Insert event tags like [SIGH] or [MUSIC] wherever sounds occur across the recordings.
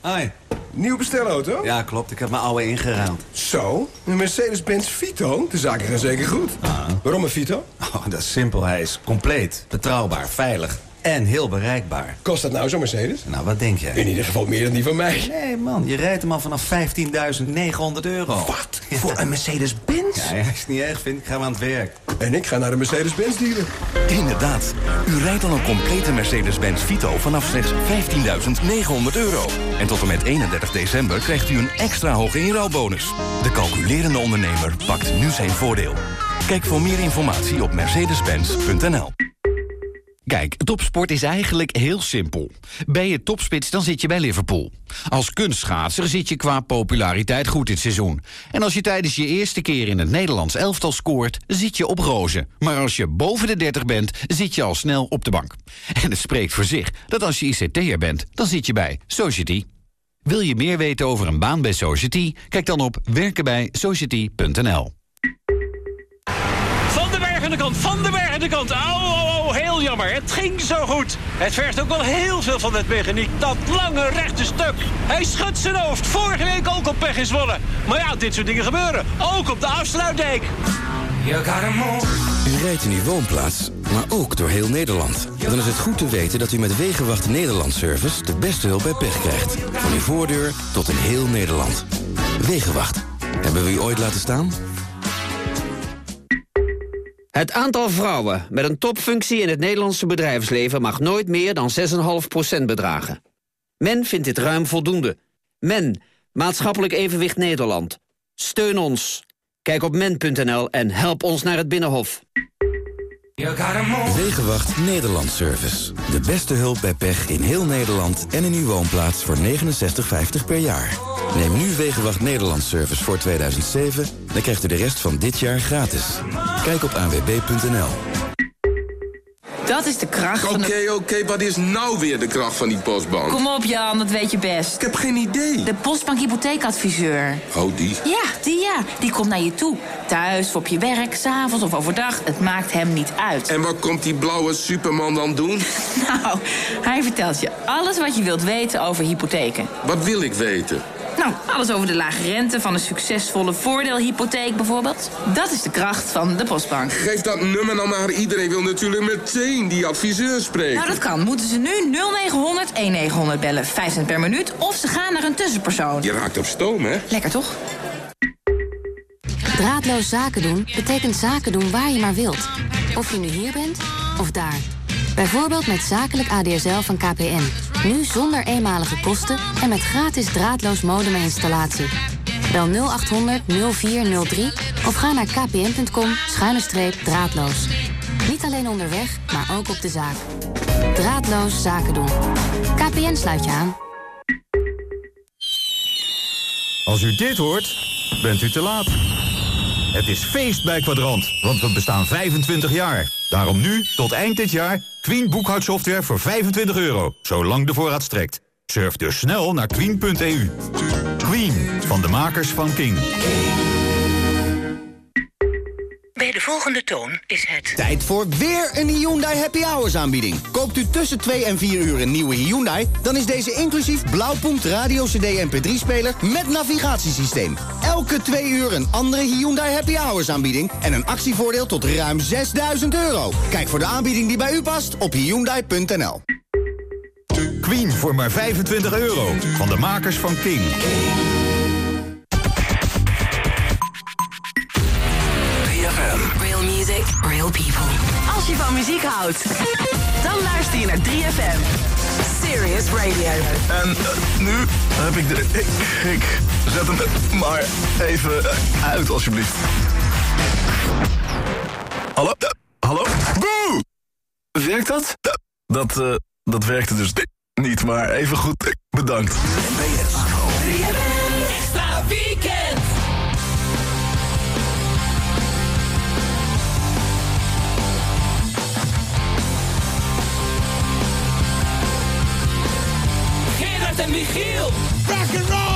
Hoi. Nieuw bestelauto? Ja, klopt. Ik heb mijn oude ingeruild. Zo? Een Mercedes-Benz Vito? De zaken gaan zeker goed. Ah. Waarom een Vito? Oh, dat is simpel. Hij is compleet, betrouwbaar, veilig en heel bereikbaar. Kost dat nou zo'n Mercedes? Nou, wat denk jij? In ieder geval meer dan die van mij. Nee, man. Je rijdt hem al vanaf 15.900 euro. Wat? Voor een Mercedes-Benz? Ja, ja, is niet erg, vind ik. Ga maar aan het werk. En ik ga naar de Mercedes-Benz dealer. Inderdaad. U rijdt al een complete Mercedes-Benz Vito vanaf slechts 15.900 euro. En tot en met 31 december krijgt u een extra hoge inruilbonus. De calculerende ondernemer pakt nu zijn voordeel. Kijk voor meer informatie op mercedes-benz.nl. Kijk, topsport is eigenlijk heel simpel. Ben je topspits, dan zit je bij Liverpool. Als kunstschaatser zit je qua populariteit goed dit seizoen. En als je tijdens je eerste keer in het Nederlands elftal scoort... zit je op rozen. Maar als je boven de 30 bent, zit je al snel op de bank. En het spreekt voor zich dat als je ICT'er bent, dan zit je bij Society. Wil je meer weten over een baan bij Society? Kijk dan op werkenbijsociety.nl. Aan de kant, Van den Berg aan de kant. Au, au, au, heel jammer. Het ging zo goed. Het vergt ook wel heel veel van het mechaniek. Dat lange rechte stuk. Hij schudt zijn hoofd. Vorige week ook op pech in Zwolle. Maar ja, dit soort dingen gebeuren. Ook op de afsluitdijk. U rijdt in uw woonplaats, maar ook door heel Nederland. Dan is het goed te weten dat u met Wegenwacht Nederland Service... de beste hulp bij pech krijgt. Van uw voordeur tot in heel Nederland. Wegenwacht. Hebben we u ooit laten staan? Het aantal vrouwen met een topfunctie in het Nederlandse bedrijfsleven... mag nooit meer dan 6,5% bedragen. Men vindt dit ruim voldoende. Men, Maatschappelijk Evenwicht Nederland. Steun ons. Kijk op men.nl en help ons naar het Binnenhof. Wegenwacht Nederland Service. De beste hulp bij pech in heel Nederland en in uw woonplaats voor 69,50 per jaar. Neem nu Wegenwacht Nederland Service voor 2007, dan krijgt u de rest van dit jaar gratis. Kijk op anwb.nl. Dat is de kracht van Oké, oké, wat is nou weer de kracht van die postbank? Kom op Jan, dat weet je best. Ik heb geen idee. De Postbank Hypotheekadviseur. Oh, die. Ja, die ja. Die komt naar je toe. Thuis, op je werk, s'avonds of overdag. Het maakt hem niet uit. En wat komt die blauwe superman dan doen? [LAUGHS] Nou, hij vertelt je alles wat je wilt weten over hypotheken. Wat wil ik weten? Nou, alles over de lage rente van een succesvolle voordeelhypotheek bijvoorbeeld. Dat is de kracht van de Postbank. Geef dat nummer dan maar. Iedereen wil natuurlijk meteen die adviseur spreken. Nou, dat kan. Moeten ze nu 0900 1900 bellen. 5 cent per minuut. Of ze gaan naar een tussenpersoon. Je raakt op stoom, hè? Lekker toch? Draadloos zaken doen betekent zaken doen waar je maar wilt. Of je nu hier bent of daar. Bijvoorbeeld met zakelijk ADSL van KPN. Nu zonder eenmalige kosten en met gratis draadloos modem en installatie. Bel 0800 0403 of ga naar kpn.com draadloos. Niet alleen onderweg, maar ook op de zaak. Draadloos zaken doen. KPN sluit je aan. Als u dit hoort, bent u te laat. Het is feest bij Quadrant, want we bestaan 25 jaar. Daarom nu, tot eind dit jaar, Queen boekhoudsoftware voor 25 euro. Zolang de voorraad strekt. Surf dus snel naar queen.eu. Queen, van de makers van King. Bij de volgende toon is het... Tijd voor weer een Hyundai Happy Hours aanbieding. Koopt u tussen 2 en 4 uur een nieuwe Hyundai... dan is deze inclusief Blauwpunkt Radio CD MP3-speler met navigatiesysteem. Elke 2 uur een andere Hyundai Happy Hours aanbieding... en een actievoordeel tot ruim 6000 euro. Kijk voor de aanbieding die bij u past op Hyundai.nl. Queen voor maar 25 euro. Van de makers van King. People. Als je van muziek houdt, dan luister je naar 3FM. Serious Radio. En eh, nu heb ik de... Ik, ik zet hem maar even eh, uit, alsjeblieft. Hallo? Eh, hallo? Boe! Werkt dat? Dat, dat werkte dus niet, maar even goed. Bedankt. En Michiel. Rock and roll.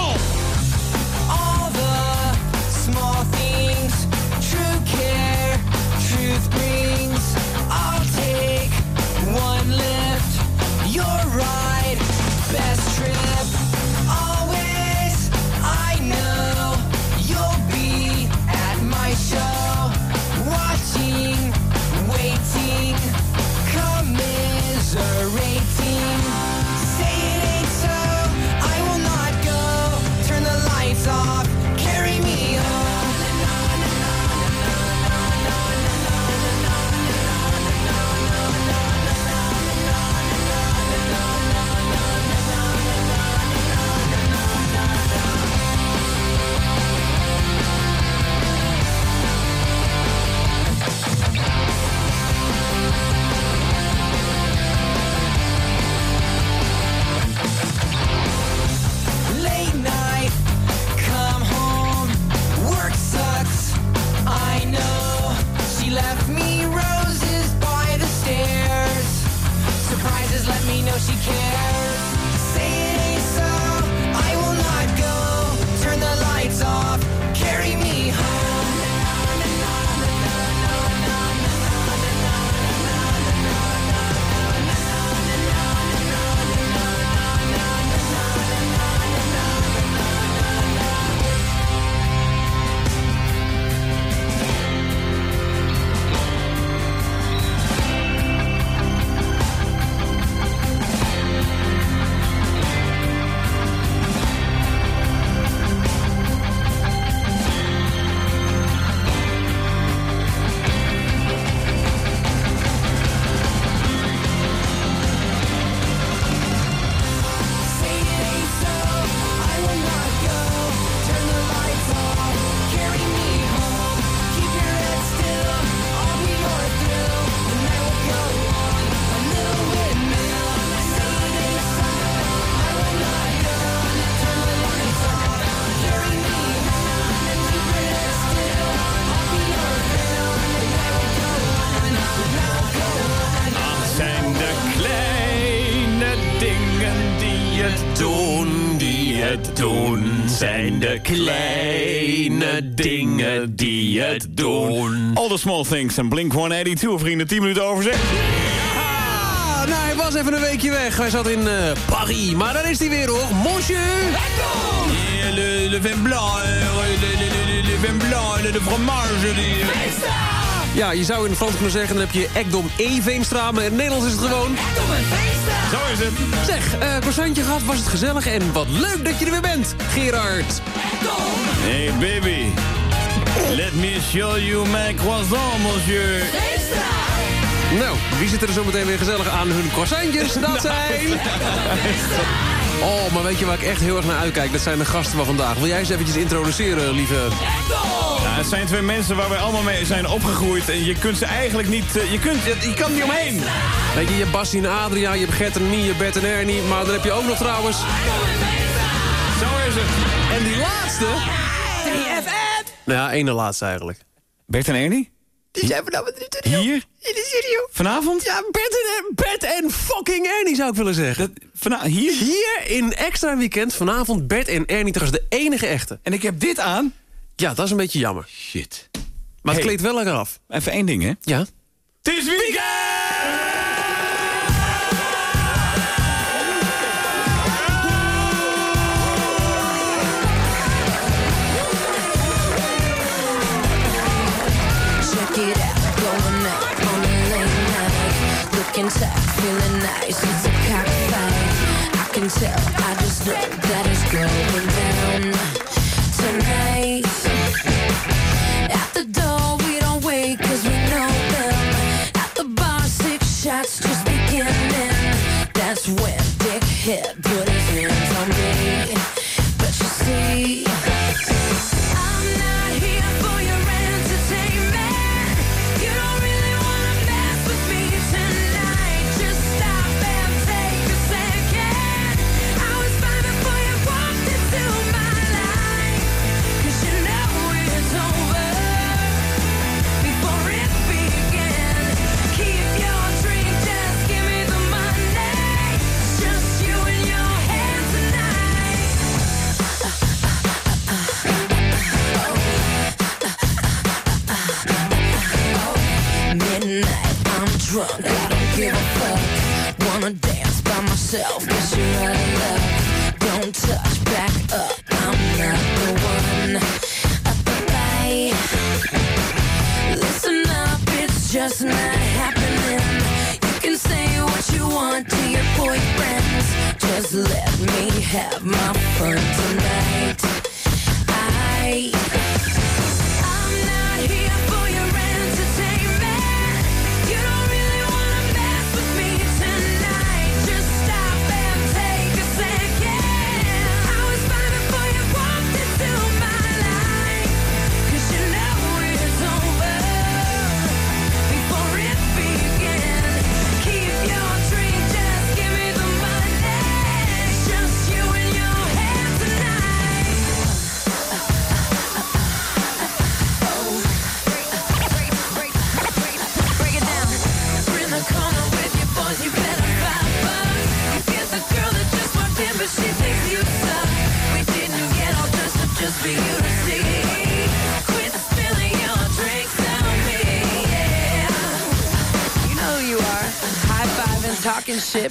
Het doen. All the small things en Blink 182, vrienden. 10 minuten over zeg. Ah, nou, hij was even een weekje weg. Hij zat in eh, Paris, maar daar is hij weer hoor. Monsieur! Yeah, le, le vin blanc, le, le, le, le vin blanc, le, le fromage. Die... Ja, je zou in het Frans kunnen zeggen, dan heb je Ekdom E. Veenstra, maar in het Nederlands is het gewoon... Zo is het. Zeg, eh croissantje gehad, was het gezellig en wat leuk dat je er weer bent, Gerard. Hey baby, let me show you my croissant, monsieur. Nou, wie zit er zo meteen weer gezellig aan hun croissantjes? Dat [LAUGHS] zijn... Oh, maar weet je waar ik echt heel erg naar uitkijk? Dat zijn de gasten van vandaag. Wil jij ze eventjes introduceren, lieve... Ja, het zijn twee mensen waar wij allemaal mee zijn opgegroeid. En je kunt ze eigenlijk niet... eh, Je, kunt, je kan niet omheen. Weet je, je hebt Bassie en Adria, je hebt Gert en Nie, je hebt Bert en Ernie. Maar dan heb je ook nog trouwens... Zo is het. En die laatste... 3FM! Nou ja, ene laatste eigenlijk. Bert en Ernie? Die zijn vanavond in de studio. Hier? In de studio. Vanavond? Ja, Bert en, Bert en fucking Ernie zou ik willen zeggen. Vana hier? Hier in extra weekend vanavond Bert en Ernie trouwens de enige echte. En ik heb dit aan? Ja, dat is een beetje jammer. Shit. Maar het kleedt wel lekker af. Even één ding, hè? Ja? Het is weekend! Yeah.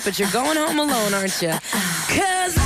But you're going home alone, aren't you? Cause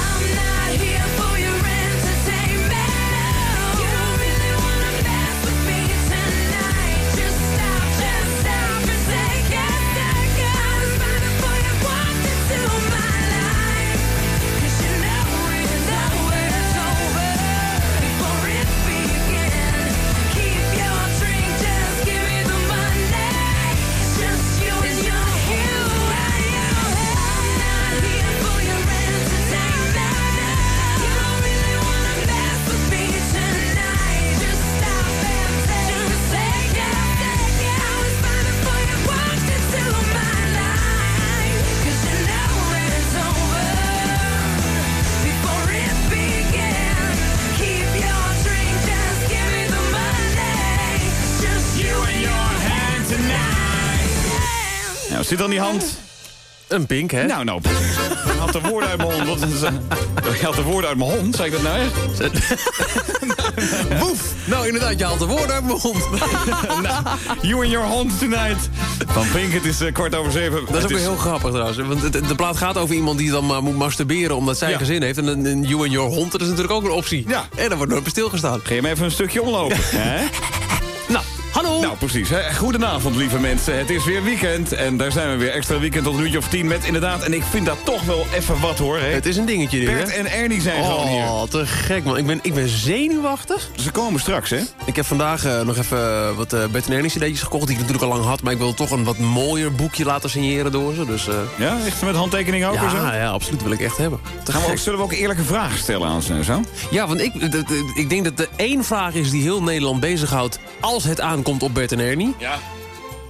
Aan die hand. Een pink, hè? Nou, nou. Ik had de woorden uit mijn hond. Wat is, ik had de woorden uit mijn hond. Zei ik dat nou echt? Woef! Nou, inderdaad, je haalt de woorden uit mijn mond. [LAUGHS] nou, you and your hond tonight. Van Pink, het is eh, kwart over zeven. Dat is ook weer heel grappig trouwens. Want de plaat gaat over iemand die dan maar moet masturberen omdat zij Ja. gezin heeft. En een, you and your hond, dat is natuurlijk ook een optie. Ja. En daar wordt nooit stilgestaan. Ga je hem even een stukje omlopen, [LAUGHS] hè? Nou, hallo! Nou, precies. Hè? Goedenavond, lieve mensen. Het is weer weekend en daar zijn we weer. Extra weekend tot een uurtje of tien met inderdaad... en ik vind dat toch wel even wat, hoor. Hè? Het is een dingetje dit, Bert hè? en Ernie zijn gewoon hier. Oh, te gek, man. Ik ben, ik ben zenuwachtig. Ze komen straks, hè? Ik heb vandaag eh, nog even eh, wat uh, Bert en Ernie cd'tjes gekocht... die ik natuurlijk al lang had. Maar ik wil toch een wat mooier boekje laten signeren door ze. Dus, eh, Ja, echt met handtekening ook en zo? ja, ja, absoluut wil ik echt hebben. Te Gaan we ook, zullen we ook eerlijke vragen stellen aan ze en zo? Ja, want ik, ik denk dat er één vraag is die heel Nederland bezighoudt... als het aankomt op Bert en Ernie. Ja.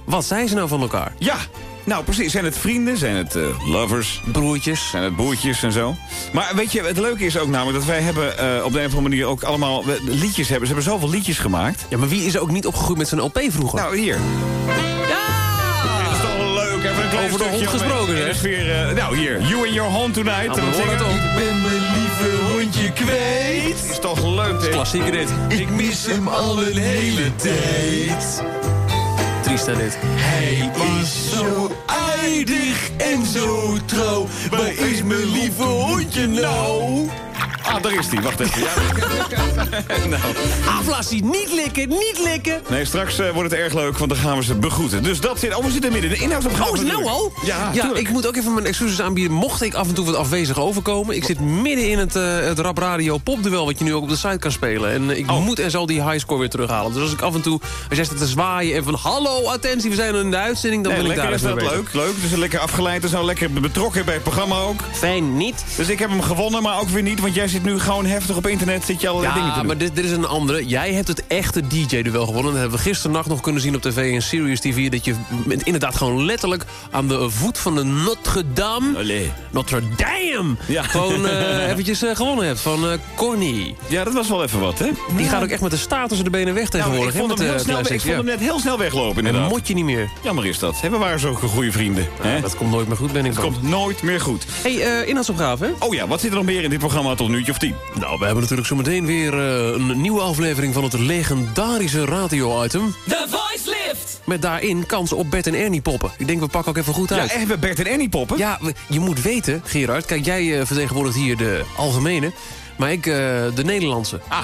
Wat zijn ze nou van elkaar? Ja, nou precies. Zijn het vrienden? Zijn het eh, lovers? Broertjes? Zijn het broertjes en zo? Maar weet je, het leuke is ook namelijk dat wij hebben eh, op de een of andere manier ook allemaal liedjes hebben. Ze hebben zoveel liedjes gemaakt. Ja, maar wie is er ook niet opgegroeid met zijn LP vroeger? Nou, hier. Over de hond gesproken, hè? eh, nou, hier. You and your hond tonight. Nou, horen het. Ik ben mijn lieve hondje kwijt. Is toch leuk, hè? Klassieker dit. Ik mis hem al een hele tijd. Triest hè, dit. Hij is zo aardig en zo trouw. Waar is mijn lieve hondje nou? Ah, daar is hij. Wacht even. Ja. [LAUGHS] nou. Aflassie, niet likken, niet likken. Nee, straks eh, wordt het erg leuk, want dan gaan we ze begroeten. Dus dat zit... Oh, we zitten midden in de inhoudsopgave. Oh, is het nou al? Ja, ja tuurlijk. ik moet ook even mijn excuses aanbieden. Mocht ik af en toe wat afwezig overkomen. Ik zit midden in het, eh, het Rap Radio popduel... wat je nu ook op de site kan spelen. En eh, ik Oh. moet en zal die highscore weer terughalen. Dus als ik af en toe... Als jij staat te zwaaien en van... Hallo, attentie, we zijn in de uitzending... dan Nee, ben ik daar is dat bezig. leuk, leuk. Dus lekker afgeleid en zo. Lekker betrokken bij het programma ook. Fijn, niet. Dus ik heb hem gewonnen, maar ook weer niet. Want jij zit nu gewoon heftig op internet. Zit je allerlei dingen te Ja, doen. maar dit, dit is een andere. Jij hebt het echte DJ-duel gewonnen. Dat hebben we gisternacht nog kunnen zien op tv in Sirius TV. Dat je met- inderdaad gewoon letterlijk aan de voet van de Notre Dame... Allee. Notre Dame! Ja. Gewoon eh, [LAUGHS] eventjes eh, gewonnen hebt van eh Corny. Ja, dat was wel even wat, hè? Die gaat ook echt met de staart tussen de benen weg Nou, tegenwoordig. ik vond, hè, hem, met, heel eh, snel, ik vond hem ja. net heel snel weglopen, En inderdaad. dan moet je niet meer. Jammer is dat. Hè, We waren zulke goede vrienden. Hè? Dat komt nooit meer goed, ben ik Het bang. komt nooit meer goed. hey, eh inhoudsopgave, hè? Oh ja, wat zit er nog meer in dit programma tot een uurtje of tien? Nou, we hebben natuurlijk zometeen weer eh, een nieuwe aflevering van het legendarische radio-item. The Voice Lift. Met daarin kansen op Bert en Ernie poppen. Ik denk, we pakken ook even goed Ja, uit. echt bij Bert en Ernie poppen? Ja, we- je moet weten, Gerard... Kijk, jij eh, vertegenwoordigt hier de algemene... maar ik eh, de Nederlandse. Ah.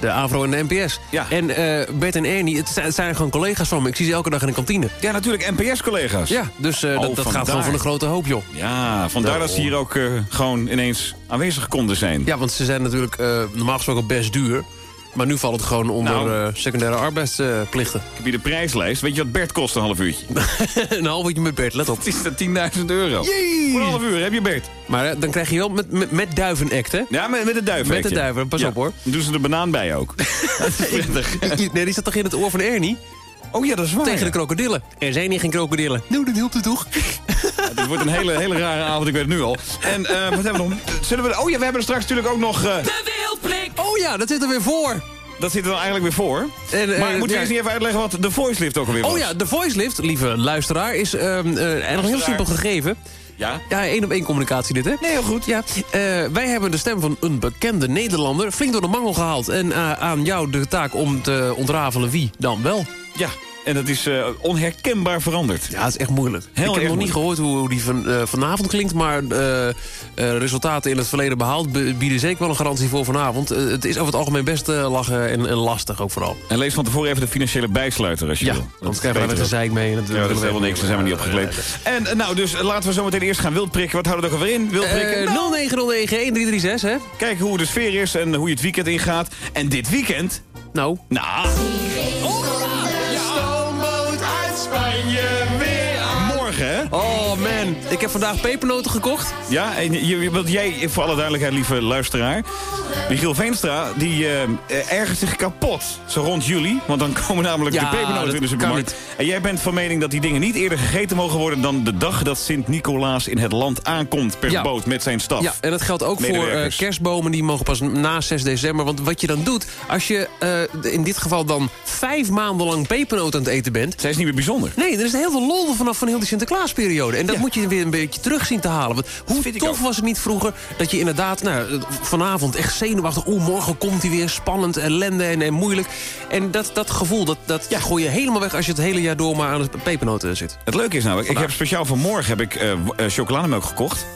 De AVRO en de NPS. Ja. En eh, Bert en Ernie, het zijn, het zijn gewoon collega's van me. Ik zie ze elke dag in de kantine. Ja, natuurlijk NPS-collega's. Ja, dus eh, Oh, dat, dat gaat gewoon van een grote hoop, joh. Ja, vandaar dat ze hier ook eh, gewoon ineens aanwezig konden zijn. Ja, want ze zijn natuurlijk normaal gesproken best duur. Maar nu valt het gewoon onder Nou. eh, secundaire arbeidsplichten. Ik heb hier de prijslijst. Weet je wat Bert kost een half uurtje? [LAUGHS] een half uurtje met Bert, let op. [LAUGHS] Het is dat 10.000 euro. Voor een half uur heb je Bert. Maar eh, dan krijg je wel met, met, met duivenact, hè? Ja, met, met de duiven. Met de duiven, pas op, hoor. Dan doen ze de banaan bij ook. [LAUGHS] dat is prettig. Nee, die zat toch in het oor van Ernie? Oh ja, dat is waar. Tegen de krokodillen. Er zijn hier geen krokodillen. Nou, dat helpt het toch? Ja, dit wordt een hele, hele rare avond, ik weet het nu al. En eh, wat hebben we nog? Zullen we, oh ja, we hebben er straks natuurlijk ook nog... eh. Oh ja, dat zit er weer voor. dat zit er dan eigenlijk weer voor. En, eh, maar moeten we ja. eerst niet even uitleggen wat de voice lift ook alweer was? Oh ja, de voice lift, lieve luisteraar, is ehm, eh, een heel simpel gegeven. Ja? Ja, één op één communicatie dit, hè? Nee, heel goed. Ja, eh, wij hebben de stem van een bekende Nederlander flink door de mangel gehaald. En eh, aan jou de taak om te ontrafelen wie dan wel. Ja, En dat is eh, onherkenbaar veranderd. Ja, het is echt moeilijk. Heel ik heb nog niet gehoord hoe, die van, eh, vanavond klinkt... maar eh, eh, resultaten in het verleden behaald... be- bieden zeker wel een garantie voor vanavond. Het is over het algemeen best eh, lachen en, en lastig ook vooral. En lees van tevoren even de financiële bijsluiter als je Ja, wil. anders krijgen we er gezeik mee. En dat Ja, dat is helemaal niks, daar zijn we niet opgekleed. En nou, dus laten we zo meteen eerst gaan wildprikken. Wat houden we er ook alweer in? Wildprikken? Nou, 0909-1336, hè? Kijken hoe de sfeer is en hoe je het weekend ingaat. En dit weekend... Nou? Nou... Stoomboot uit Spanje Ik heb vandaag pepernoten gekocht. Ja, en je, want jij, voor alle duidelijkheid, lieve luisteraar... Michiel Veenstra, die eh, ergert zich kapot. Zo rond juli, want dan komen namelijk Ja, de pepernoten in de supermarkt. En jij bent van mening dat die dingen niet eerder gegeten mogen worden... dan de dag dat Sint-Nicolaas in het land aankomt per Ja. boot met zijn staf. Ja, en dat geldt ook voor eh, kerstbomen. Die mogen pas na 6 december. Want wat je dan doet, als je eh, in dit geval dan vijf maanden lang pepernoten aan het eten bent... Zij is niet meer bijzonder. Nee, er is heel veel lol vanaf van heel die Sinterklaasperiode. En dat moet je weer een beetje terug zien te halen. Want hoe tof was het niet vroeger dat je inderdaad nou, vanavond echt zenuwachtig... oeh, morgen komt hij weer, spannend, ellende en, en moeilijk. En dat, dat gevoel, dat, dat gooi je helemaal weg... als je het hele jaar door maar aan de pepernoten zit. Het leuke is namelijk, ik heb speciaal voor morgen heb ik, eh, chocolademelk gekocht.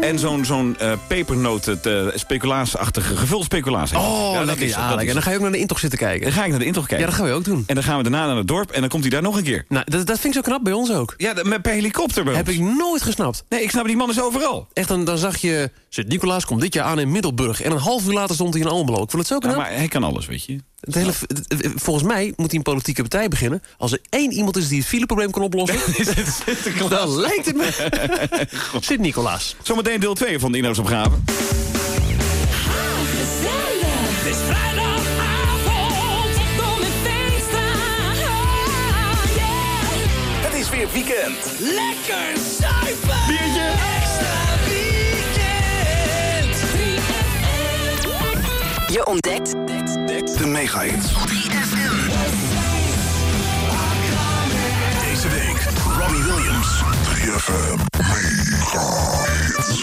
En zo'n zo'n eh pepernoten, eh, speculaasachtige, gevuld speculaas. Oh, dat lekker. is- Ja, dat is- En dan ga je ook naar de intocht zitten kijken. Dan ga ik naar de intocht kijken. Ja, dat gaan we ook doen. En dan gaan we daarna naar het dorp en dan komt hij daar nog een keer. Nou, dat, dat vind ik zo knap bij ons ook. Ja, met per helikopter bij Heb ik nooit gesnapt. Nee, ik snap, die man is overal. Echt, dan, dan zag je... Sint-Nicolaas komt dit jaar aan in Middelburg. En een half uur later stond hij in Almelo. Ik vond het zo knap. Ja, maar hij kan alles, weet je. Het hele, volgens mij moet hij een politieke partij beginnen. Als er één iemand is die het fileprobleem kan oplossen... [LAUGHS] dan lijkt het me [LAUGHS] Sint-Nicolaas. Zometeen deel 2 van de inhoudsopgave. Weekend. Lekker zuipen. Biertje. Extra weekend. 3FM. Je ontdekt De mega-hits. Deze week Robbie Williams. 3FM Mega-hits.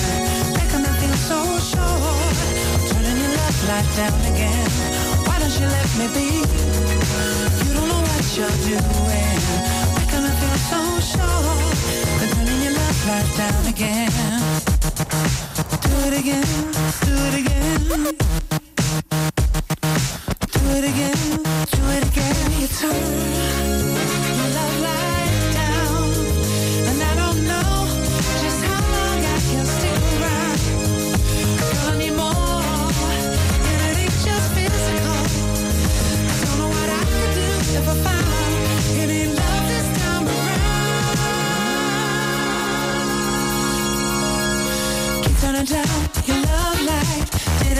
Light down again. Why don't you let me be? You don't know what you're doing. Making me feel so sure. Then turning your left light down again. Do it again, do it again. Do it again, do it again. You turn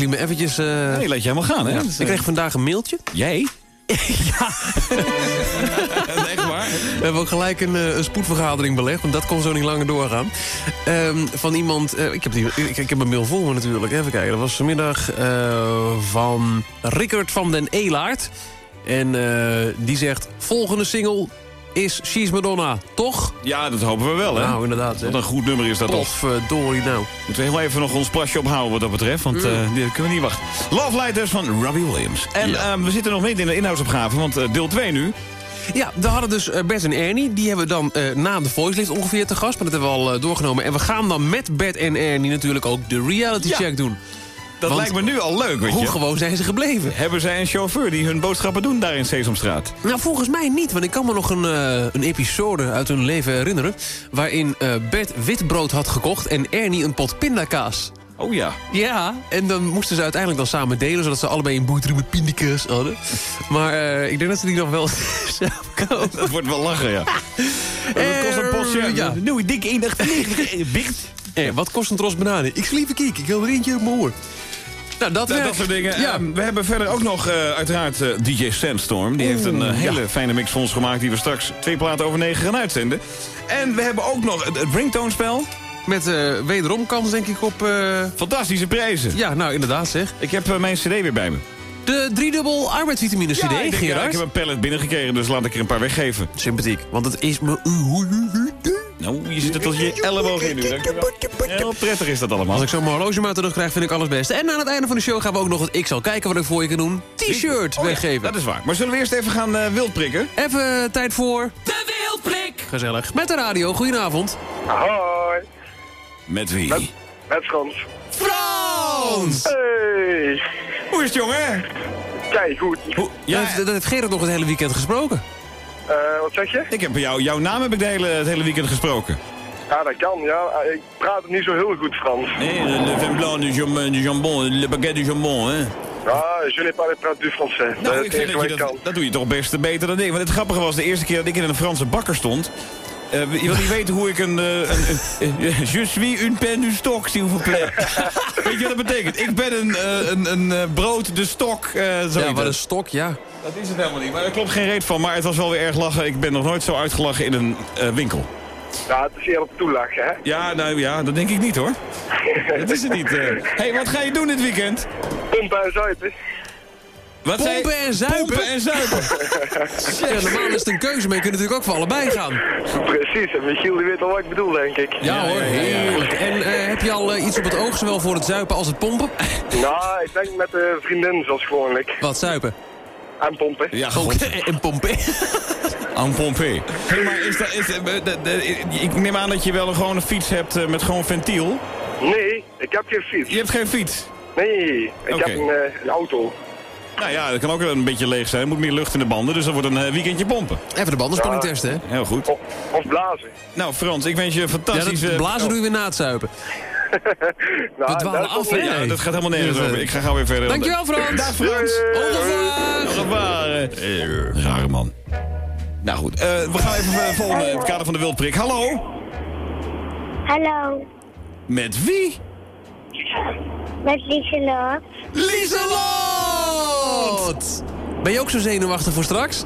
liet me eventjes... eh, Nee, laat je helemaal gaan, hè? ja. Ik kreeg vandaag een mailtje. Jij? [LAUGHS] Echt waar? We hebben ook gelijk een, eh, een spoedvergadering belegd, want dat kon zo niet langer doorgaan. Ehm, van iemand, eh, ik, heb die, ik, ik heb een mail voor me natuurlijk, even kijken. Dat was vanmiddag van Rickert van den Elaert. En die zegt, volgende single is She's Madonna, toch? Ja, dat hopen we wel, hè? Nou, inderdaad. Wat een goed nummer is dat toch? Potverdorie nou. Moeten we heel even nog ons plasje ophouden wat dat betreft, want Mm. eh, die kunnen we niet wachten. Love dus van Robbie Williams. En ehm, we zitten nog niet in de inhoudsopgave, want eh, deel 2 nu. Ja, we hadden dus eh, Bert en Ernie. Die hebben we dan eh, na de Voice Lift ongeveer te gast. Maar dat hebben we al eh, doorgenomen. En we gaan dan met Bert en Ernie natuurlijk ook de reality Ja. check doen. Dat lijkt me nu al leuk, weet Hoe je. gewoon zijn ze gebleven? Hebben zij een chauffeur die hun boodschappen doen daar in Sesamstraat? Nou, volgens mij niet. Want ik kan me nog een, eh, een episode uit hun leven herinneren... waarin eh, Bert witbrood had gekocht en Ernie een pot pindakaas. Oh ja. Ja, en dan moesten ze uiteindelijk dan samen delen... zodat ze allebei een boerderij met pindakaas hadden. Maar eh, ik denk dat ze die nog wel [LAUGHS] zelf kopen. Dat wordt wel lachen, ja. [LAUGHS] Dat kost een potje. Ja. Nu, dik 1,98. Bicht. Eh, wat kost een tros bananen? Ik sliep een kiek, ik wil er eentje op mijn. Nou, dat, Dat, werkt. dat soort dingen. Ja. Ehm, we hebben verder ook nog eh, uiteraard eh, DJ Sandstorm. Die heeft een eh, hele fijne mix voor ons gemaakt... die we straks twee platen over negen gaan uitzenden. En we hebben ook nog het, het ringtone-spel. Met eh, wederom kans denk ik op... Fantastische prijzen. Ja, nou inderdaad zeg. Ik heb mijn cd weer bij me. De driedubbel arbeidsvitamine CD, Ja, ik, denk, ja, ik heb een pallet binnengekregen, dus laat ik er een paar weggeven. Sympathiek, want het is me... Nou, je zit er tot je elleboog in nu. dankjewel. Heel prettig is dat allemaal. Als ik zo mijn horloge maar terugkrijg, vind ik alles best. En aan het einde van de show gaan we ook nog het Ik zal kijken wat ik voor je kan doen. T-shirt Oh ja, weggeven. dat is waar. Maar zullen we eerst even gaan eh wild prikken? Even tijd voor... De wildprik. Gezellig. Met de radio, goedenavond. Hoi, Met wie? met Frans. Frans! Hey, Hoe is het, jongen? kijk goed. Ja, dat, heeft, dat heeft Gerard nog het hele weekend gesproken. Eh, wat zeg je? Ik heb jou, jouw naam heb ik de hele, het hele weekend gesproken. Ja, dat kan, ja. Eh, Ik praat niet zo heel goed Frans. Nee, le vin blanc du jambon, du jambon, le baguette du jambon, hè? Ah, je n'ai pas le praat du français. Nou, dat ik is vind het dat, enige je wat dat, ik dat doe je toch best beter dan ik. Want het grappige was, de eerste keer dat ik in een Franse bakker stond... eh, je wil niet weten hoe ik een... eh, een, een- eh, je suis une pen du stok, s'il vous plaît. Weet je wat dat betekent? Ik ben een, eh, een, een brood, de stok, eh Ja, wat dat. een stok, ja. Dat is het helemaal niet, maar er klopt geen reet van. Maar het was wel weer erg lachen. Ik ben nog nooit zo uitgelachen in een eh, winkel. Ja, het is eerder toelachen, hè? Ja, nou ja, dat denk ik niet hoor. [LAUGHS] dat is het niet. Hé, hey, wat ga je doen dit weekend? Pompen en zuipen. Wat zei- Pompen en zuipen? Pompen en zuipen. [LAUGHS] Ja, normaal is het een keuze, maar je kunt natuurlijk ook voor allebei gaan. Precies, en Michiel die weet wel wat ik bedoel, denk ik. Ja, hoor, heerlijk. En eh, heb je al eh, iets op het oog, zowel voor het zuipen als het pompen? [LAUGHS] Nou, ik denk met de vriendin zoals gewoonlijk. Wat, zuipen? En pompen. Ja, god. [LAUGHS] en pompen. En pompen. Hey, maar is dat, is, eh, de- de- ik neem aan dat je wel een gewone fiets hebt met gewoon ventiel. Nee, ik heb geen fiets. Je hebt geen fiets? Nee, ik heb een, een auto. Nou ja, dat kan ook een beetje leeg zijn. Er moet meer lucht in de banden, dus dat wordt een eh, weekendje pompen. Even de bandenspanning testen, hè? Heel goed. Of, of blazen. Nou, Frans, ik wens je een Ja, fantastische... dat blazen doe je weer na het zuipen. [LAUGHS] Nou, We dwalen af, hè? Ja, dat gaat helemaal nergens Dus, eh, over. Ik ga gauw weer verder. Dankjewel, Frans. Dag, Frans. Revoir. Eh, Rare man. Nou goed, eh, we gaan even eh, volgende in het kader van de wildprik. Hallo? Hallo, Met wie? Met Lieselot. Lieselot! Ben je ook zo zenuwachtig voor straks?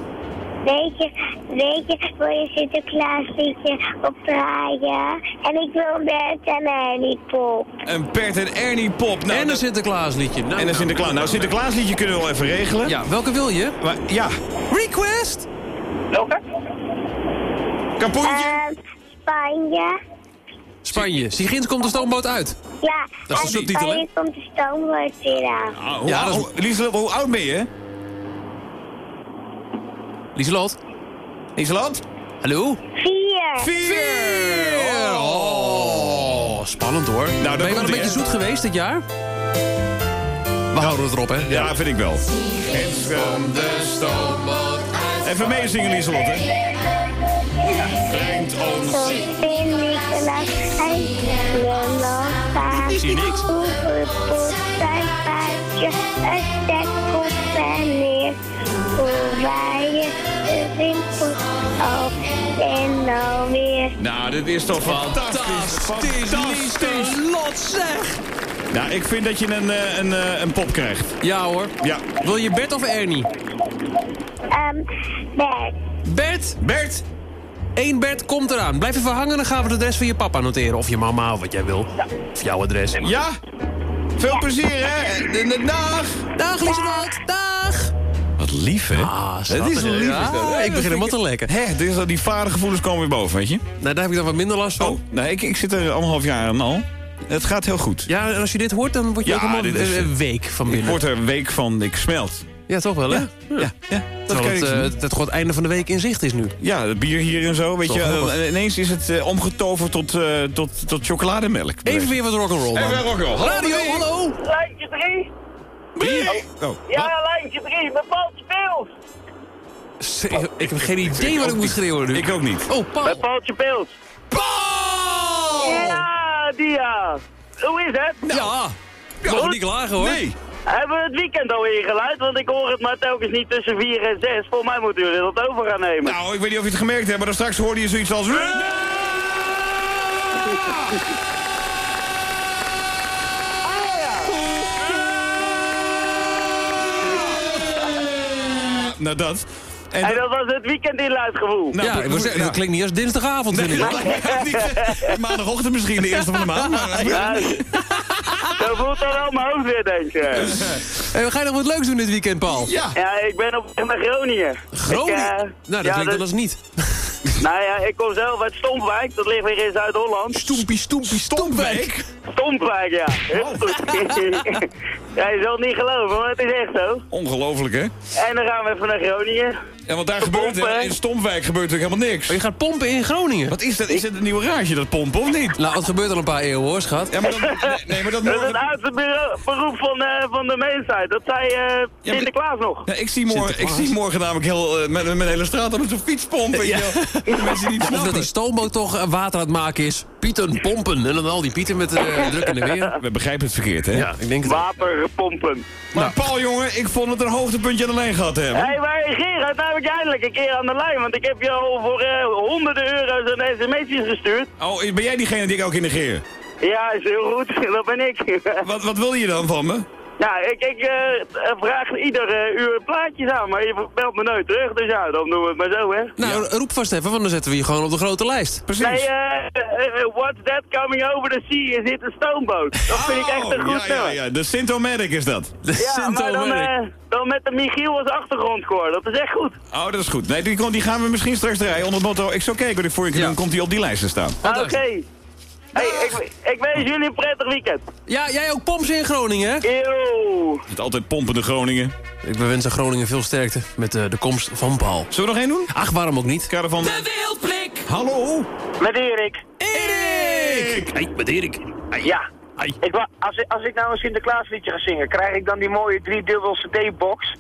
Weet je, weet je, voor je Sinterklaas liedje opdraaien. En ik wil Bert en Ernie pop. Een Bert en Ernie pop. Nou, en een dat- Sinterklaasliedje. Nou, en een nou, Sinterklaas. Nou, Sinterklaasliedje kunnen we wel even regelen. Ja, welke wil je? Maar, ja. Request! Welke? Kapoentje? Ehm, Spanje. Spanje. Sigins komt de stoomboot uit. Ja, Dat is de en subtitel, hè? Komt de stoomboot weer aan. Hoe, Ja, dat is- hoe- Lieselot, hoe oud ben je? Lieselot? Lieselot? Hallo? Vier. Vier! Oh, spannend hoor. daar ben je wel een beetje hè? zoet geweest dit jaar? We houden het erop, hè? Ja, vind ik wel. Het van de stoomboot Even meezingen, Lieselotte. Brengt ons... Tot Ik zie niks. Zijn paardje, een. Hoe de wimpels op en. Nou, dit is toch fantastisch. Fantastisch. Lot, zeg! Nou, ik vind dat je een, eh, een, eh, een pop krijgt. Ja hoor. Ja. Wil je Bert of Ernie? Ehm, Bert. Bert? Bert? Eén Bert komt eraan. Blijf even hangen, dan gaan we het adres van je papa noteren. Of je mama, of wat jij wil. Of jouw adres. Ja? Veel plezier, hè? De- de- Dag! Dag, Lieselot. Dag! Wat lief, hè? Ah, het is wel lief. Ja, ik begin helemaal te lekker. Hè, is, die vadergevoelens komen weer boven, weet je? Nou, daar heb ik dan wat minder last van. Oh, nee, ik, ik zit er anderhalf jaar aan al. Het gaat heel goed. Ja, en als je dit hoort, dan word je Ja, ook helemaal een week van Ik binnen. word er een week van, ik smelt. Ja, toch wel, hè? Ja, ja, ja. Dat het, ik eh, zien. het, het gewoon het einde van de week in zicht is nu. Ja, het bier hier en zo, weet Toch je. grappig. eh, ineens is het eh, omgetoverd tot, eh, tot, tot chocolademelk. Even weer wat rock'n'roll, Even rock'n'roll. Hallo, Radio, hallo! Lijntje 3? Oh, Ja, lijntje 3, met Paul Speels. Zeg, Ik heb geen idee wat ik moet schreeuwen nu. Ik ook niet. Oh, Paul. Met Paultje Peels. Paul! Ja, die ja. Hoe is het? Ja. Mogen niet klagen, hoor. Nee. Hebben we het weekend al ingeluid? Want ik hoor het maar telkens niet tussen 4 en 6. Volgens mij moeten jullie dat over gaan nemen. Nou, ik weet niet of je het gemerkt hebt, maar dan straks hoorde je zoiets als... Nou, dat. En En dat was het weekend inluidgevoel. Nou, ja, dat klinkt niet als dinsdagavond, vind ik. Maandagochtend misschien, de eerste van de maand. Maar, Ja, zo voelt dan wel mijn hoofd weer, denk ik. Hey, ga je nog wat leuks doen dit weekend, Paul? Ja. Ja, ik ben op naar Groningen. Groningen? Ik, eh, nou, dat ja, klinkt dan als niet. Nou ja, ik kom zelf uit Stompwijk, dat ligt weer in Zuid-Holland. Stoempie, stoempie, stompwijk. Stompwijk, ja. Heel [LAUGHS] goed. ja, je zult het niet geloven, maar het is echt zo. Ongelooflijk, hè? En dan gaan we even naar Groningen. Ja, want daar gebeurt, pompen, in Stompwijk gebeurt natuurlijk helemaal niks. Oh, je gaat pompen in Groningen. Wat is dat? Is het een nieuwe rage, dat pompen, of niet? Nou, het gebeurt al een paar eeuwen, hoor, schat. Ja, maar dat, nee, nee, maar dat Dat is het oudste bureau- beroep van, eh, van de mensheid. Dat zei eh, maar- Sinterklaas nog. Ja, ik, zie morgen, ik zie morgen namelijk heel, eh, met, met een hele straat met zo'n fietspomp. De mensen die het Of dat die stoomboot toch water aan het maken is. Pieten, pompen. En dan al die pieten met [LAUGHS] uh, druk in de weer. We begrijpen het verkeerd, hè? Ja, ik denk het. Waterpompen. Maar Paul, jongen, ik vond het een hoogtepuntje aan de lijn gehad te hebben. Hé, hey, maar Gerard, nou heb ik je eindelijk een keer aan de lijn. Want ik heb je al voor eh, honderden euro's een sms'jes gestuurd. Oh, ben jij diegene die ik ook in negeer? Ja, is heel goed. [LAUGHS] Dat ben ik. Wat, wat wil je dan van me? Ja, ik, ik eh, vraag ieder eh, uur plaatjes aan, maar je belt me nooit terug. Dus ja, dan doen we het maar zo, hè. Nou, roep vast even, want dan zetten we je gewoon op de grote lijst. Precies. Nee, eh, eh, eh, what's that coming over the sea? Is it een stoomboot? Dat vind ik echt een Oh, goed ja, ja, nummer. ja, de Sintomatic is dat. Ja, maar dan, eh, dan met de Michiel als achtergrondkoor. Dat is echt goed. Oh, dat is goed. Nee, die, kon- die gaan we misschien straks draaien onder het motto... Ik zou kijken wat ik voor je kan doen, komt die op die lijst te staan. Ah, Oké. Hey, ik, ik wens jullie een prettig weekend. Ja, jij ook pompen in Groningen, hè? Eeuw. Het altijd pompende Groningen. Ik wensen Groningen veel sterkte met eh, de komst van Paul. Zullen we nog één doen? Ach, waarom ook niet? Kader van... De Wildblik. Hallo! Met Erik. Erik! Hey, met Erik. Ja. Ik, als, ik- als ik nou een Sinterklaasliedje ga zingen, krijg ik dan die mooie driedubbel CD-box?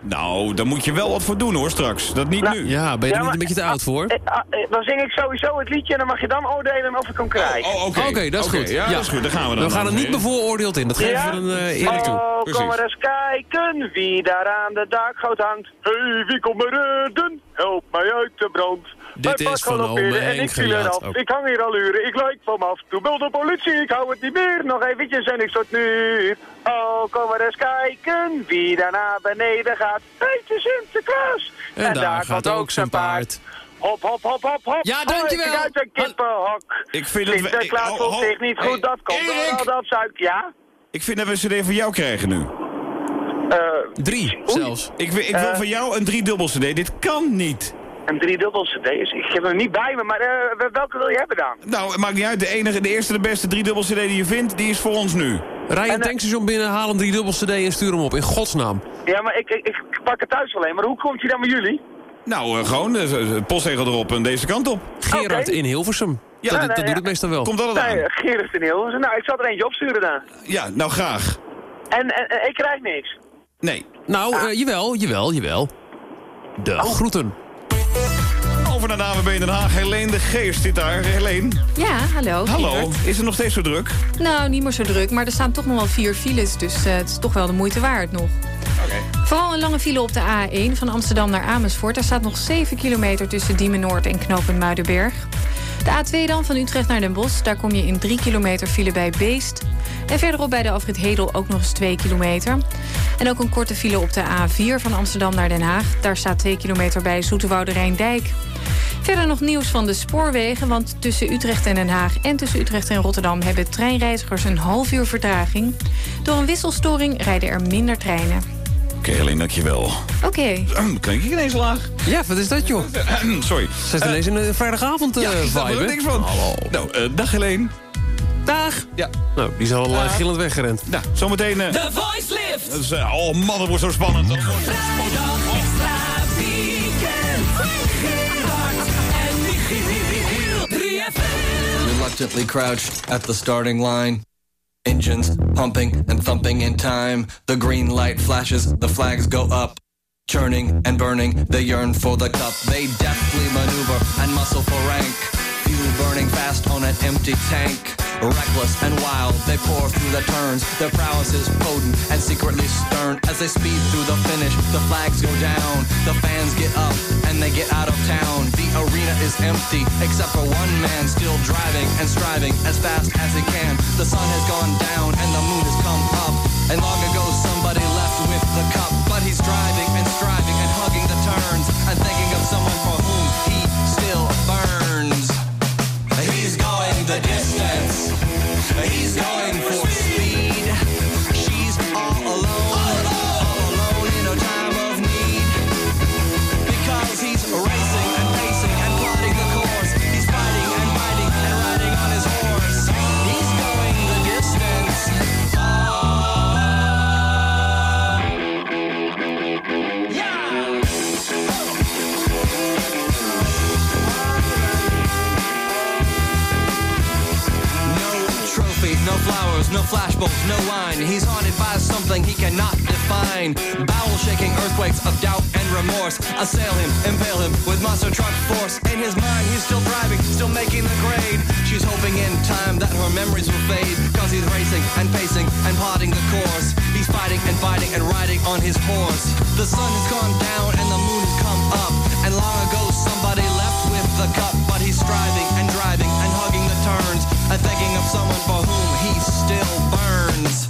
Nou, daar moet je wel wat voor doen hoor straks. Dat niet Nou, nu. Ja, ben je er Ja, niet een beetje te oud voor? Eh, ah, eh, Dan zing ik sowieso het liedje en dan mag je dan oordelen of ik hem krijg. Oh, oké. Oké, dat is goed. Ja, dat is goed. Dan gaan we dan. We gaan er niet bevooroordeeld in. Dat geven Ja? we een eh Erik toe. Oh, Precies. kom maar eens kijken wie daar aan de dakgoot hangt. Hey, wie komt me redden? Help mij uit de brand. Dit is van ome en ik Henk viel eraf. Oh. Ik hang hier al uren, ik lijk van me af. Toen belde de politie, ik hou het niet meer. Nog eventjes en ik stort nu. Oh, kom maar eens kijken wie daar naar beneden gaat. Heetje Sinterklaas. En daar gaat ook zijn paard. Hop, hop, hop, hop, hop. Ja, Hoi, dankjewel. uit een kippenhok. Ik vind dat we... Sinterklaas voelt oh, zich niet hey, goed, dat komt Erik! wel dat. Ja? Ik vind dat we een cd van jou krijgen nu. Eh, Drie zelfs. Ik, wil- ik wil Eh. van jou een driedubbel cd. Dit kan niet. Een driedubbel cd's. Ik heb hem niet bij me, maar eh, welke wil je hebben dan? Nou, het maakt niet uit. De enige, de eerste, de beste driedubbel cd die je vindt, die is voor ons nu. Rij En, een eh, tankstation binnen, haal een driedubbel cd en stuur hem op. In godsnaam. Ja, maar ik, ik, ik pak het thuis alleen. Maar hoe komt hij dan bij jullie? Nou, eh, gewoon eh, postzegel erop en deze kant op. Gerard in Hilversum. Ja, dat nee, dat doet het meestal wel. Komt altijd Nee, aan. Gerrit en heel. Nou, ik zal er eentje opsturen dan. Ja, nou graag. En, en, en ik krijg niks. Nee. Nou, eh, jawel, jawel, jawel. De Oh. groeten. Over naar de AWB Den Haag. Helene de Geest zit daar. Helene. Ja, hallo. Hallo. Is het nog steeds zo druk? Nou, niet meer zo druk, maar er staan toch nog wel vier files, dus eh, het is toch wel de moeite waard nog. Vooral een lange file op de A1 van Amsterdam naar Amersfoort. Daar staat nog 7 kilometer tussen Diemen Noord en Knopen Muidenberg. De A2 dan van Utrecht naar Den Bosch. Daar kom je in 3 kilometer file bij Beest. En verderop bij de afrit Hedel ook nog eens 2 kilometer. En ook een korte file op de A4 van Amsterdam naar Den Haag. Daar staat 2 kilometer bij Zoeterwoude Rijndijk. Verder nog nieuws van de spoorwegen, want tussen Utrecht en Den Haag en tussen Utrecht en Rotterdam hebben treinreizigers een half uur vertraging. Door een wisselstoring rijden er minder treinen. Oké, Helene, dankjewel. Oké. Klink ik ineens laag? Ja, wat is dat, joh? Sorry. Zit ineens in een vrijdagavond eh ja, ik snap er vibe, hè? niks van. Hallo. Nou, eh, dag Helene. Dag. Ja. Nou, die is al eh, Dag. gillend weggerend. Nou, zometeen... eh, The Voice Lift. dat is, eh, oh man, het wordt zo spannend. Vrijdag extra weekend. Gerard en Michiel. 3FM. reluctantly crouched at the starting line. Engines pumping and thumping in time. The green light flashes, the flags go up. Churning and burning, they yearn for the cup. They deftly maneuver and muscle for rank. Fuel burning fast on an empty tank. Reckless and wild, they pour through the turns. Their prowess is potent and secretly stern. As they speed through the finish, the flags go down. The fans get up and they get out of town. The arena is empty, except for one man still driving and striving as fast as he can. The sun has gone down and the moon has come up. And long ago somebody left with the cup. But he's driving and striving and hugging the turns. And thinking of someone flowers, no flashbulbs, no wine. He's haunted by something he cannot define. Bowel shaking earthquakes of doubt and remorse assail him, impale him with monster truck force. In his mind, he's still driving, still making the grade. She's hoping in time that her memories will fade. Cause he's racing and pacing and plotting the course. He's fighting and fighting and riding on his horse. The sun has gone down and the moon has come up. And long ago somebody left with the cup. But he's striving and driving and hugging the turns. And thinking of someone for whom he still burns.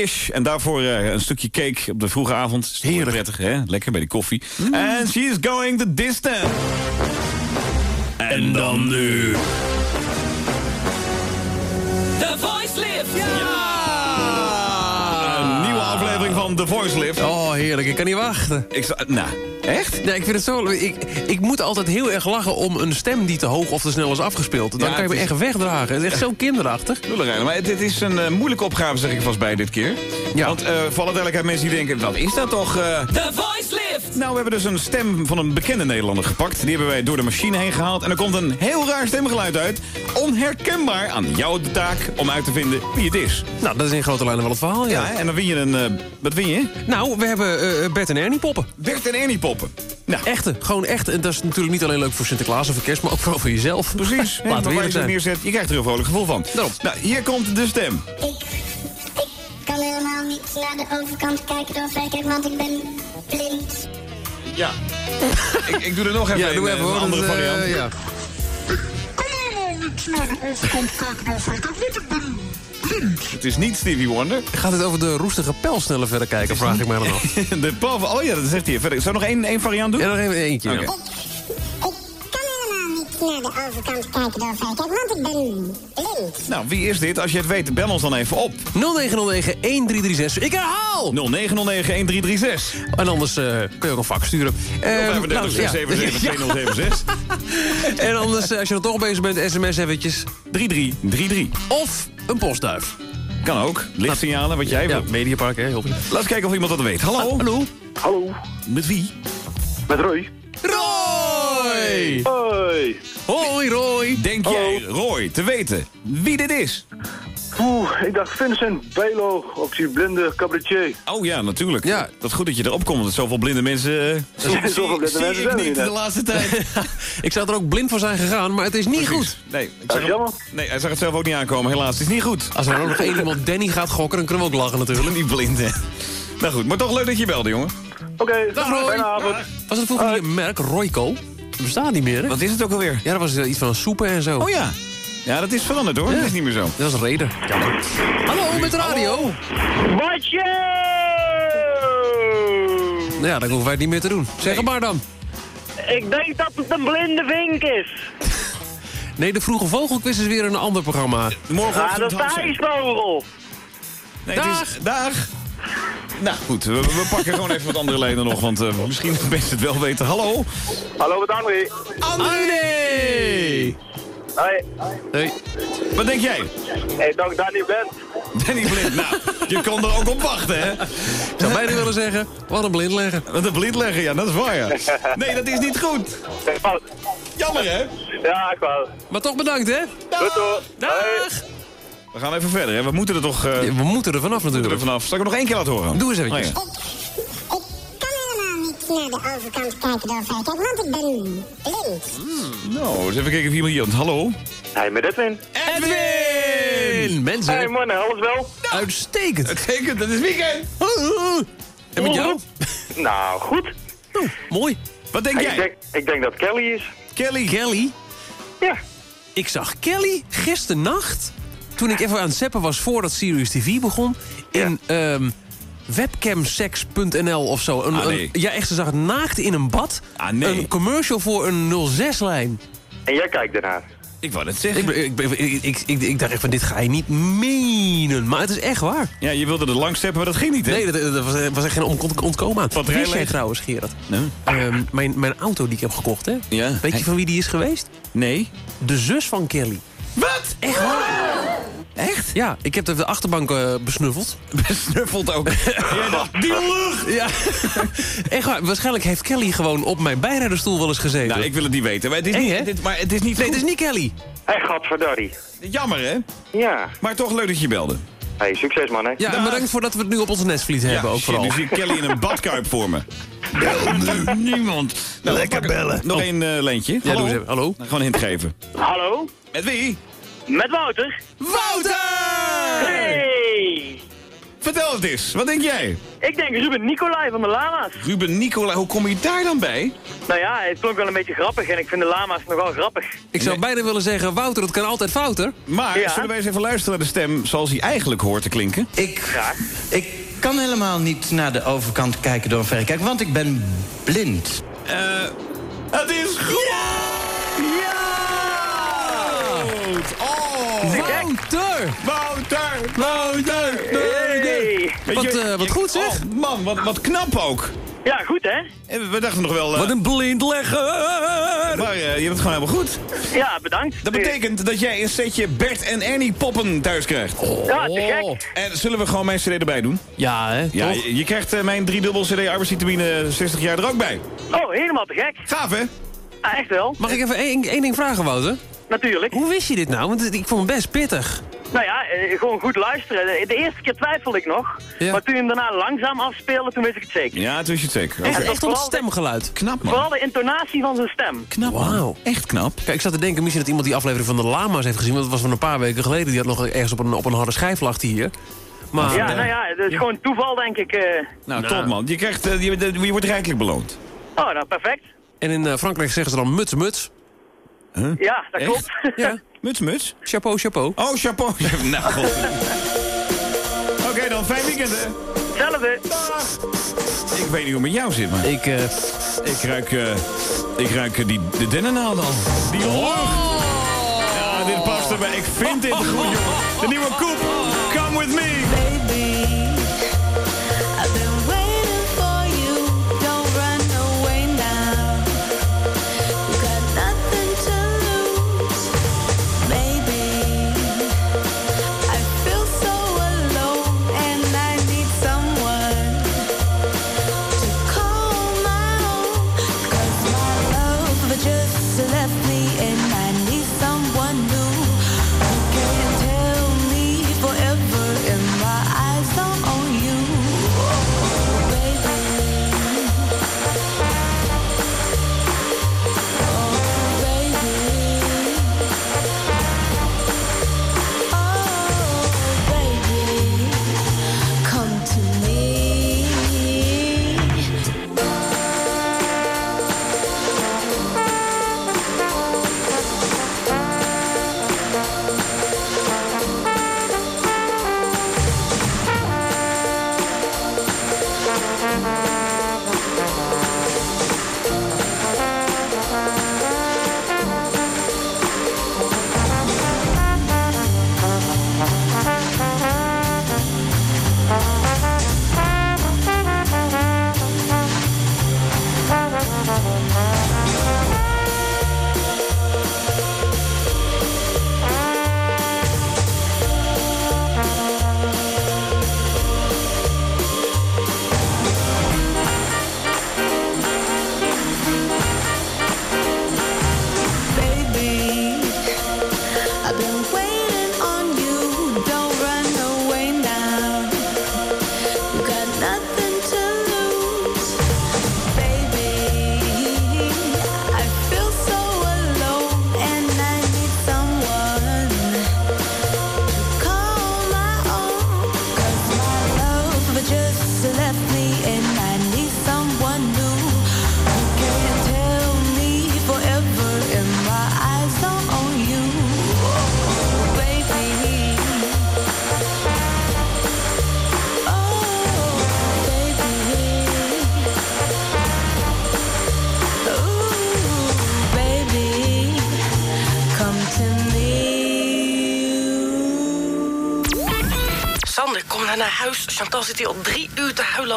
Dish. En daarvoor eh, een stukje cake op de vroege avond. Heerlijk. Prettig, hè? Lekker bij die koffie. And she's going the distance. En dan nu... The Voice Lift! Een nieuwe aflevering van The Voice Lift. Oh, heerlijk. Ik kan niet wachten. Ik zou- nou, echt? Ja, ik vind het zo... Ik, ik moet altijd heel erg lachen om een stem die te hoog of te snel is afgespeeld. Dan Ja, kan je me echt wegdragen. Het is echt zo kinderachtig. Maar het is een eh, moeilijke opgave, zeg ik vast bij dit keer. Ja. Want eh voor alle duidelijkheid, mensen die denken, wat is dat toch? eh? The Voice Lift! Nou, we hebben dus een stem van een bekende Nederlander gepakt. Die hebben wij door de machine heen gehaald. En er komt een heel raar stemgeluid uit. Onherkenbaar aan jou de taak om uit te vinden wie het is. Nou, dat is in grote lijnen wel het verhaal, ja. Ja, en dan win je een... eh, wat win je? Nou, we hebben eh, Bert en Ernie poppen. Bert en Ernie poppen. Nou, Echte, gewoon echt. En dat is natuurlijk niet alleen leuk voor Sinterklaas of voor kerst, maar ook vooral voor jezelf. precies. [LAUGHS] Laten we je neerzet, je krijgt er een vrolijk gevoel van. Daarom. Nou, hier komt de stem. Kan helemaal niet naar de overkant kijken door verkijk, want ik ben blind. Ja. ik, ik doe er nog even Ja, een, doe eh, even een andere dat, eh, variant. ja. Het is niet Stevie Wonder. Gaat het over de roestige pijl sneller verder kijken, vraag ik mij dan af. [LAUGHS] De van- Oh ja, dat zegt hij. Verder. Zou ik nog één, één variant doen? En nog even eentje. Oké. ja. Naar de overkant kijken door verkijk, want ik ben blind. Nou, wie is dit? Als je het weet, bel ons dan even op. 0909-1336. Ik herhaal! 0909-1336. En anders eh, kun je ook een vak sturen. Eh, 035 nou, ja. 677 [LAUGHS] 2076. En anders, eh, als je er toch bezig bent, sms eventjes. 3333. Of een postduif. Kan ook. Lichtsignalen, wat jij Ja, wil. Mediapark, hè. Heel veel. Laten we kijken of iemand dat weet. Hallo? Hallo? Hallo, Met wie? met Roy. Roy! Hoi. Hoi, Roy! Denk jij, Roy, te weten wie dit is? Oeh, ik dacht Vincent Bijlo, ook die blinde cabaretier. Oh ja, natuurlijk. Ja. Dat is goed dat je erop komt, want zoveel blinde mensen... eh, [LAUGHS] Zoveel zie- blinde zie mensen ik niet de laatste tijd. [LAUGHS] ik zou er ook blind voor zijn gegaan, maar het is niet goed. Nee, ik Dat zag is hem- jammer. nee, hij zag het zelf ook niet aankomen. Helaas, het is niet goed. Als er dan ook nog één iemand Danny gaat gokken, dan kunnen we ook lachen natuurlijk. [LAUGHS] Niet blind, hè. Nou goed, maar toch leuk dat je belde, jongen. Oké, Dag, Roy. fijne avond. Was het vroeger een merk, Royco? Dat bestaat niet meer, hè? Wat is het ook alweer? Ja, dat was eh, iets van soepen en zo. Oh ja. Ja, dat is veranderd hoor. Ja. Dat is niet meer zo. Dat was Raider. Jammer. Hallo, met de radio. Wat je? Nou ja, dan hoeven wij het niet meer te doen. Zeg het maar dan. Ik denk dat het een blinde vink is. Nee, de Vroege Vogelquiz is weer een ander programma. Ah, is half de ijsvogel. Nee, het is... Dag. Nou goed, we, we pakken gewoon even wat andere lijnen nog, want eh, misschien best het wel weten. Hallo? Hallo, met André. André! Hoi. Hey. Wat denk jij? Ik dat niet bent. Danny Blind. Nou, je kon er ook op wachten, hè? Ik zou bijna willen zeggen, wat een blind leggen. Wat een blind leggen, ja, dat is waar, ja. Nee, dat is niet goed. Fout. Jammer, hè? Ja, ik wel. Maar toch bedankt, hè? Goed hoor. Dag! We gaan even verder, hè? We moeten er toch... eh, we moeten er vanaf moeten er natuurlijk. vanaf. Zal ik hem nog één keer laten horen? Doe eens eventjes. Oh, ja. Ik kan helemaal niet naar de overkant kijken door verkijk, want ik ben blind. Nou, eens even kijken of iemand hier... Hallo? Hey, met Edwin. Edwin! Mensen, Hey man, alles wel? uitstekend. Uitstekend, dat is weekend. En met jou? Nou, goed. Oh, mooi. Wat denk Hey, jij? ik, denk, ik denk dat Kelly is. Kelly. Kelly? Ja. Ik zag Kelly gisternacht, toen ik even aan het zappen was voordat Sirius TV begon, in ehm, webcamsex.nl of zo. Een, Ah, nee. een- ja, echt, ze zag het naakt in een bad. Ah, nee. Een commercial voor een 06-lijn. En jij kijkt ernaar. Ik wou het zeggen. Ik, ik, ik, ik, ik, ik dacht echt van, dit ga je niet menen. Maar het is echt waar. Ja, je wilde er langs steppen, maar dat ging niet, hè? Nee, dat, dat was, was echt geen ont- ontkomen aan. Wist jij trouwens, Gerard? Nee. Ehm, mijn, mijn auto die ik heb gekocht, hè? Ja. Weet je van wie die is geweest? Nee. De zus van Kelly. Wat? Echt waar? Echt? Ja, ik heb de achterbank eh, besnuffeld. [LAUGHS] Besnuffeld ook. [LAUGHS] Jij dacht, die lucht! Ja, [LAUGHS] echt waar. Waarschijnlijk heeft Kelly gewoon op mijn bijrijderstoel wel eens gezeten. Nou, ik wil het niet weten. Maar het is, Eng, niet, hè? dit, maar het is niet Nee, goed. het is niet Kelly. Hé, godverdorie. Jammer, hè? Ja. Maar toch leuk dat je belde. Hey, succes man, hè. Ja, en bedankt voor dat we het nu op onze nestvliet hebben ook shit, vooral. Nu zie ik Kelly in een badkuip voor me. Bel nu. Niemand. Nou, Lekker bellen. Nog één eh leentje. Ja, Hallo? doe eens even. Hallo? Gewoon een hint geven. Hallo? Met wie? Met Wouter? Wouter! Hey! Vertel het eens. Wat denk jij? Ik denk Ruben Nicolai van de Lama's. Ruben Nicola, hoe kom je daar dan bij? Nou ja, het klonk wel een beetje grappig en ik vind de Lama's nogal grappig. Ik zou bijna willen zeggen, Wouter, het kan altijd fouter. Maar Ja. zullen wij eens even luisteren naar de stem zoals hij eigenlijk hoort te klinken? Ik, ik kan helemaal niet naar de overkant kijken door een verrekijker, want ik ben blind. Eh, het is goed! Oh! Wouter! Wouter! Wouter! Hey! Wat, je- eh, wat goed, zeg. Oh, man, wat, wat knap ook. Ja, goed hè? En we dachten nog wel... eh, Wat een blindlegger! maar eh, je hebt het gewoon helemaal goed. Ja, bedankt. Dat betekent dat jij een setje Bert en Ernie poppen thuis krijgt. Ja, te gek. En zullen we gewoon mijn cd erbij doen? Ja, hè? Ja, toch? je, je krijgt eh, mijn driedubbel cd arbeidsvitamine 60 jaar er ook bij. Oh, helemaal te gek. Gaaf, hè? Ah, echt wel. Mag ik even één, één ding vragen, Wouter? Natuurlijk. Hoe wist je dit nou? Want ik vond hem best pittig. Nou ja, eh, gewoon goed luisteren. De, eerste keer twijfelde ik nog. Ja. Maar toen je hem daarna langzaam afspeelde, toen wist ik het zeker. Ja, toen is je het zeker. Echt, Oké. echt het vooral de- stemgeluid. Knap, man. Vooral de intonatie van zijn stem. Knap. Wauw. Echt knap. Kijk, ik zat te denken misschien dat iemand die aflevering van de Lama's heeft gezien. Want dat was van een paar weken geleden. Die had nog ergens op een, op een harde schijf lag die hier. Maar, Ja, eh, nou ja, het is gewoon toeval denk ik. eh. Nou, top, man. Je, krijgt, je, je, wordt rijkelijk beloond. Oh, nou perfect. En in eh, Frankrijk zeggen ze dan muts, muts. Ja, dat Echt? klopt. Ja, Muts, muts. chapeau, chapeau. Oh, chapeau. [LAUGHS] nou, god. Oké, dan fijn weekend, hè. Hetzelfde. Ik weet niet hoe het met jou zit, maar... Ik, eh, Ik ruik, eh, ik ruik eh, die, de dennennaald al. Die lucht. Ja, dit past erbij. Ik vind dit goed, jongen. De nieuwe koep. Come with me.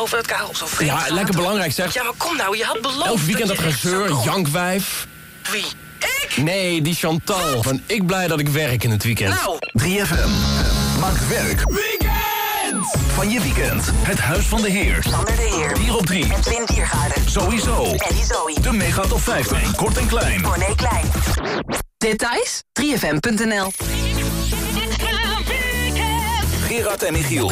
Over het karel. Zo vreemd Ja, gaat lekker belangrijk, zeg. Ja, maar kom nou, je had beloofd. Elk weekend dat gezeur, jankwijf. Wie? Nee, die Chantal. Ben ik blij dat ik werk in het weekend. Nou. 3FM maakt werk van je weekend. Het Huis van de Heer. Sander de Heer. Hier op 3. En Twin Diergaarden. Sowieso. Eddie Zoe. De Mega Top 50. Kort en klein. Corné Klein. Details? 3fm.nl Gerard en Michiel.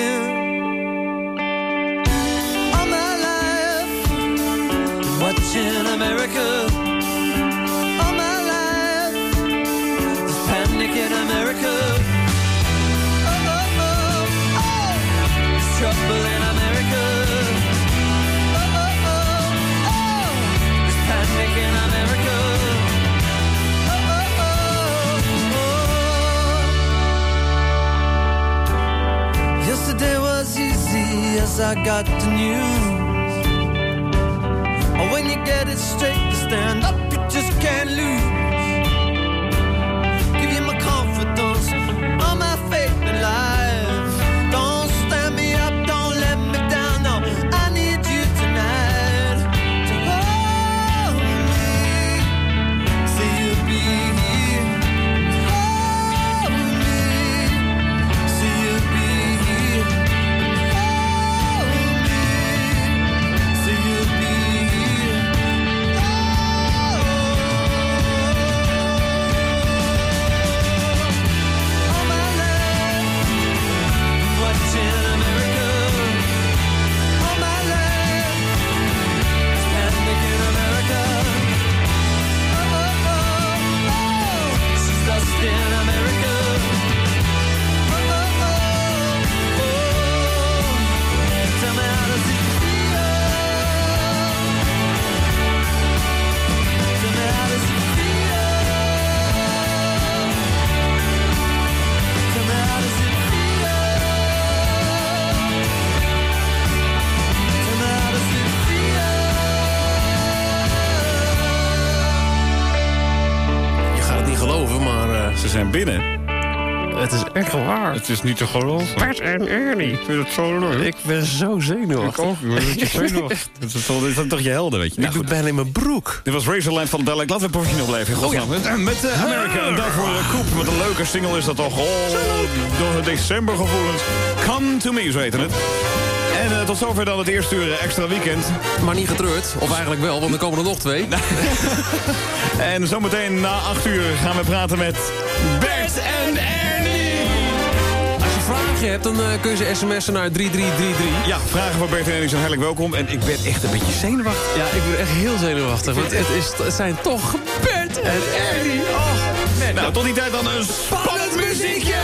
Watching America. All my life, there's panic in America. Oh, oh, oh, oh. There's trouble in America. Oh, oh, oh, oh. There's panic in America. Oh, oh, oh, oh. Yesterday was easy as I got the news. When you get it straight to stand up, you just can't lose. Geloven, maar... eh, Ze zijn binnen. Het is echt waar. Het is niet te geloven. Bert en Ernie. Ik vind het zo leuk. Ik ben zo zenuwachtig. Ik ook, ik ben [LAUGHS] zenuwachtig. Dat is toch, dat is toch je helden, weet je. Ik doe bijna in mijn broek. Dit was Razorland van Delek. Laten we professioneel blijven. in godsnaam. Met, met eh, America. En daarvoor uh, Koep. Met een leuke single is dat toch. Oh, door de decembergevoelens. Come to me, zo het. En eh, tot zover dan het eerste uur eh, extra weekend. Maar niet getreurd. Of eigenlijk wel, want er komen er nog twee. [LAUGHS] En zometeen na 8 uur gaan we praten met Bert en Ernie. Als je vragen hebt, dan eh, kun je ze sms'en naar 3333. Ja, vragen van Bert en Ernie zijn hartelijk welkom. En ik ben echt een beetje zenuwachtig. Ja, ik ben echt heel zenuwachtig. Want het, is, het zijn toch Bert en Ernie. Oh, Nou, tot die tijd dan een spannend muziekje.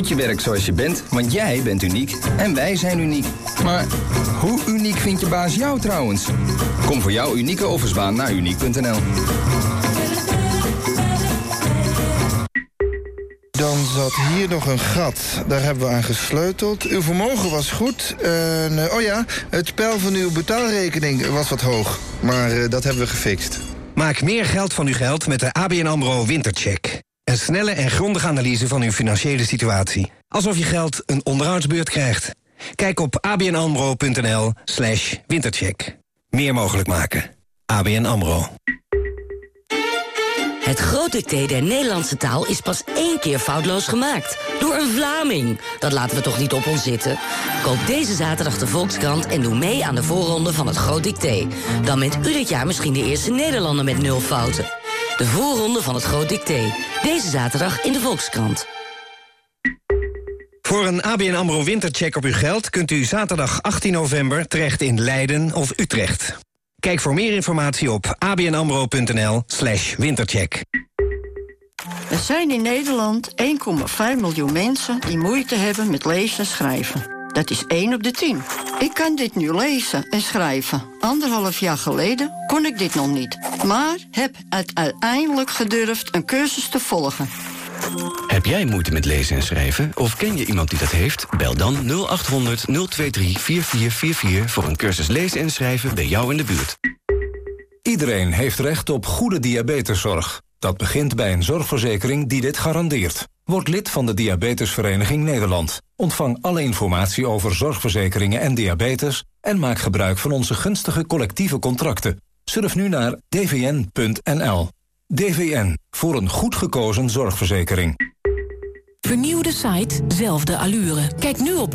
Je werk zoals je bent, want jij bent uniek. En wij zijn uniek. Maar hoe uniek vindt je baas jou trouwens? Kom voor jouw unieke offersbaan naar uniek.nl. Dan zat hier nog een gat. Daar hebben we aan gesleuteld. Uw vermogen was goed. Eh, oh ja, het spel van uw betaalrekening was wat hoog. Maar eh, dat hebben we gefixt. Maak meer geld van uw geld met de ABN AMRO Wintercheck. Een snelle en grondige analyse van uw financiële situatie. Alsof je geld een onderhoudsbeurt krijgt. Kijk op abnamro.nl slash wintercheck. Meer mogelijk maken. ABN AMRO. Het groot dicté der Nederlandse taal is pas één keer foutloos gemaakt. Door een Vlaming. Dat laten we toch niet op ons zitten? Koop deze zaterdag de Volkskrant en doe mee aan de voorronde van het groot dicté. Dan bent u dit jaar misschien de eerste Nederlander met nul fouten. De voorronde van het groot dicté. Deze zaterdag in de Volkskrant. Voor een ABN AMRO Wintercheck op uw geld... kunt u zaterdag 18 november terecht in Leiden of Utrecht. Kijk voor meer informatie op abnamro.nl slash wintercheck. Er zijn in Nederland 1,5 miljoen mensen die moeite hebben met lezen en schrijven. Dat is 1 op de 10. Ik kan dit nu lezen en schrijven. Anderhalf jaar geleden kon ik dit nog niet. Maar heb het uiteindelijk gedurfd een cursus te volgen. Heb jij moeite met lezen en schrijven? Of ken je iemand die dat heeft? Bel dan 0800 023 4444 voor een cursus lezen en schrijven bij jou in de buurt. Iedereen heeft recht op goede diabeteszorg. Dat begint bij een zorgverzekering die dit garandeert. Word lid van de Diabetesvereniging Nederland. Ontvang alle informatie over zorgverzekeringen en diabetes... en maak gebruik van onze gunstige collectieve contracten. Surf nu naar dvn.nl. DVN, voor een goed gekozen zorgverzekering. Vernieuwde site, zelfde allure. Kijk nu op